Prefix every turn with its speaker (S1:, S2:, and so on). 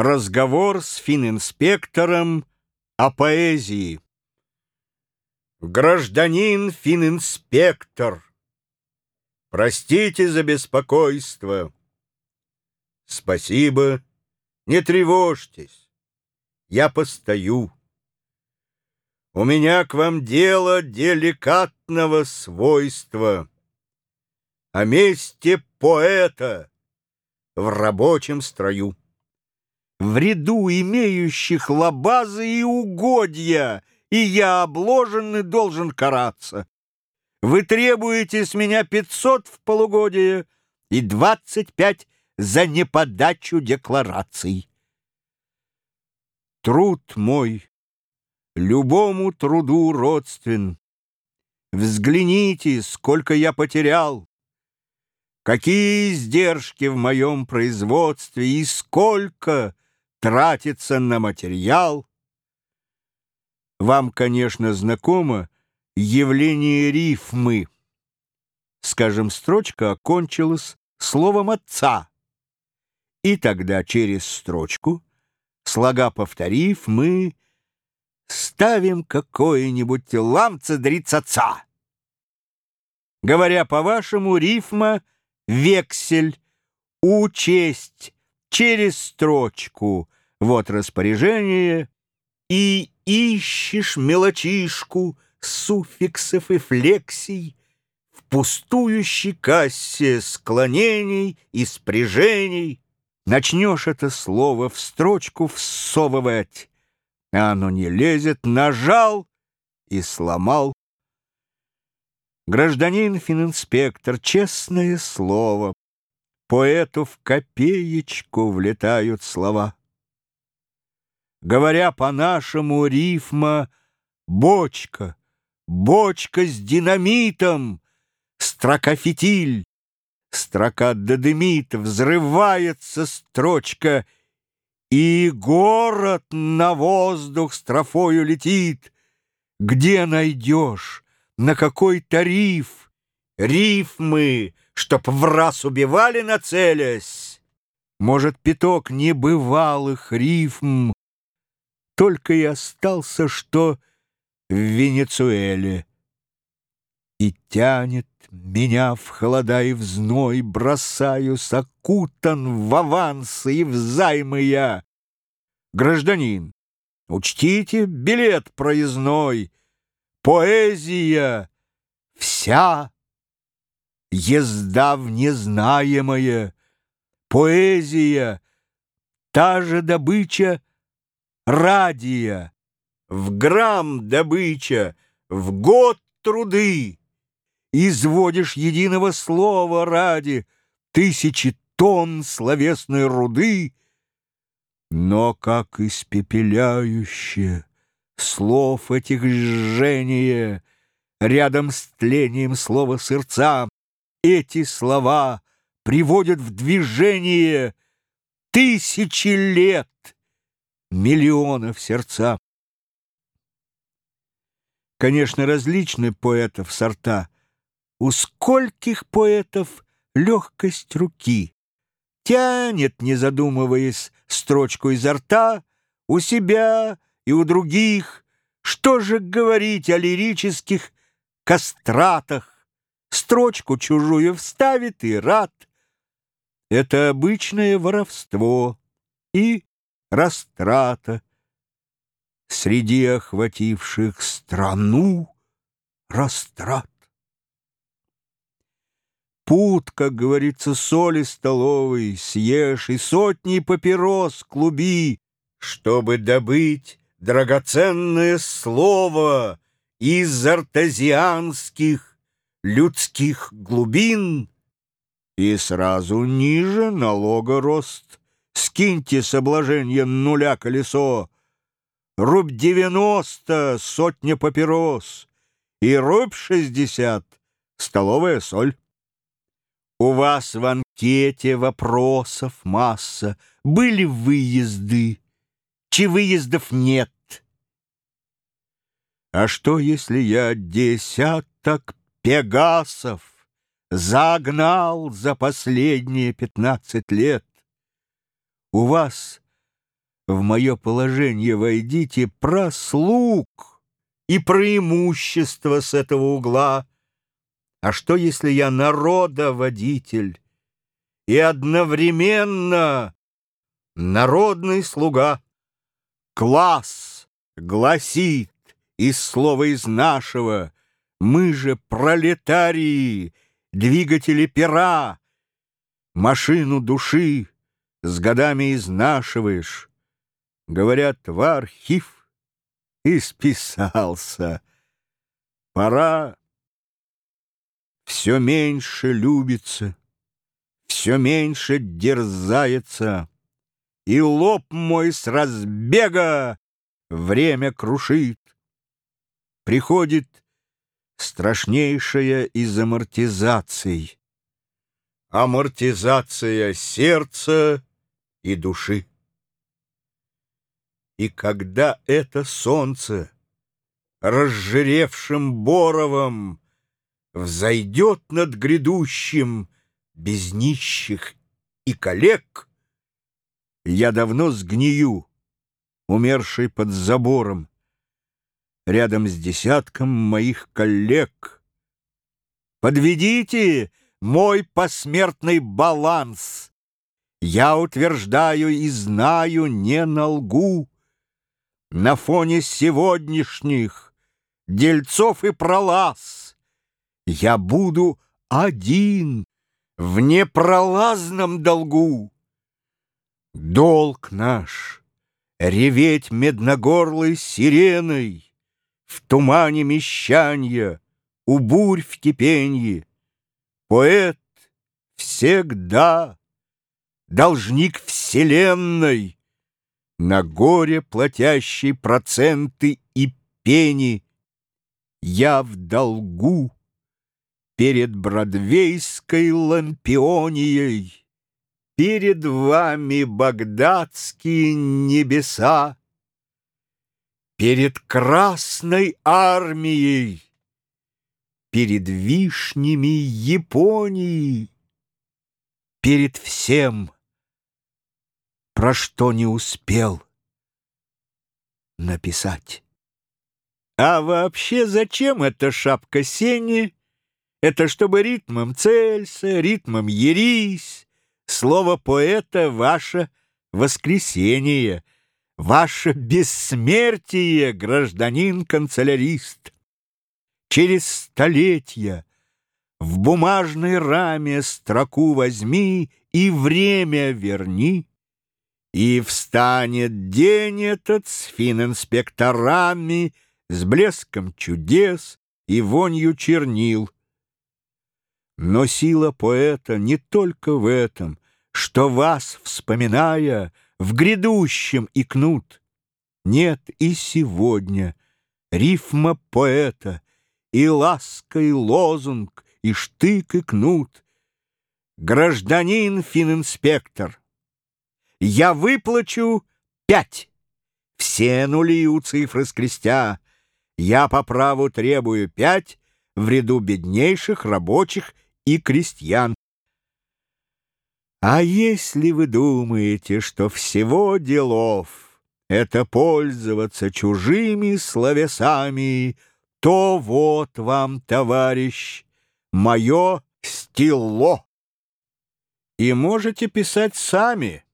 S1: Разговор с фининспектором о поэзии. Гражданин фининспектор, простите за беспокойство. Спасибо, не тревожьтесь, я постою. У меня к вам дело деликатного свойства. О месте поэта в рабочем строю в ряду имеющих лабазы и угодья, и я, обложенный, должен караться. Вы требуете с меня пятьсот в полугодие и двадцать пять за неподачу деклараций. Труд мой любому труду родствен. Взгляните, сколько я потерял, какие издержки в моем производстве и сколько тратится на материал. Вам, конечно, знакомо явление рифмы. Скажем, строчка окончилась словом «отца». И тогда через строчку, слога повторив, мы ставим какое-нибудь ламце дрицаца. Говоря по-вашему, рифма — вексель, учесть, через строчку «Вот распоряжение» и ищешь мелочишку суффиксов и флексий в пустующей кассе склонений и спряжений. Начнешь это слово в строчку всовывать, а оно не лезет, нажал и сломал. Гражданин фининспектор, честное слово, Поэту в копеечку влетают слова. Говоря по-нашему, рифма «бочка», «бочка с динамитом», строка «фитиль», строка «додымит», взрывается строчка, и город на воздух строфою летит. Где найдешь, на какой тариф, рифмы — чтоб в раз убивали, нацелясь. Может, пяток небывалых рифм только и остался, что в Венесуэле. И тянет меня в холода и в зной, бросаюсь окутан в авансы и в займы я. Гражданин, учтите билет проездной, поэзия вся езда в незнаемое, поэзия, та же добыча радия, в грамм добыча, в год труды. Изводишь единого слова ради тысячи тонн словесной руды, но как испепеляюще слов этих жжение рядом с тлением слова сердца. Эти слова приводят в движение тысячи лет миллионов сердца. Конечно, различны поэтов сорта. У скольких поэтов легкость руки. Тянет, не задумываясь, строчку изо рта, у себя и у других. Что же говорить о лирических кастратах? строчку чужую вставит и рад. Это обычное воровство и растрата среди охвативших страну растрат. Пут, как говорится, соли столовой съешь и сотни папирос клуби, чтобы добыть драгоценное слово из артезианских людских глубин, и сразу ниже налога рост. Скиньте с обложения нуля колесо, рубь девяносто сотня папирос, и рубь шестьдесят столовая соль. У вас в анкете вопросов масса. Были выезды, чи выездов нет? А что, если я десяток Пегасов загнал за последние пятнадцать лет. У вас в мое положение войдите про слуг и преимущество с этого угла. А что, если я народоводитель и одновременно народный слуга? Класс гласит из слова из нашего, мы же пролетарии, двигатели пера, машину души с годами изнашиваешь. Говорят, в архив и списался. Пора все меньше любится, все меньше дерзается, и лоб мой с разбега время крушит. Приходит страшнейшая из амортизаций. Амортизация сердца и души. И когда это солнце разжиревшим боровом взойдет над грядущим без нищих и коллег, я давно сгнию, умерший под забором, рядом с десятком моих коллег. Подведите мой посмертный баланс. Я утверждаю и знаю, не на лгу. На фоне сегодняшних дельцов и пролаз Я буду один в непролазном долгу. Долг наш — реветь медногорлой сиреной В тумане мещанья, у бурь в кипенье. Поэт всегда должник вселенной, на горе платящий проценты и пени, Я в долгу перед бродвейской лампионией, Перед вами багдадские небеса, Перед Красной армией, Перед вишнями Японии, Перед всем — про что не успел написать. А вообще зачем эта шапка сени? Это чтобы ритмом целься, ритмом ерись. Слово поэта — ваше воскресение, ваше бессмертие, гражданин-канцелярист. Через столетия в бумажной раме строку возьми и время верни. И встанет день этот с фининспекторами, С блеском чудес и вонью чернил. Но сила поэта не только в этом, Что вас, вспоминая, в грядущем икнут. Нет и сегодня рифма поэта, И ласка, и лозунг, и штык, и кнут. Гражданин фининспектор, я выплачу пять. Все нули у цифры скрестя. Я по праву требую пять в ряду беднейших рабочих и крестьян. А если вы думаете, что всего делов это пользоваться чужими словесами, то вот вам, товарищ, мое стило. И можете писать сами.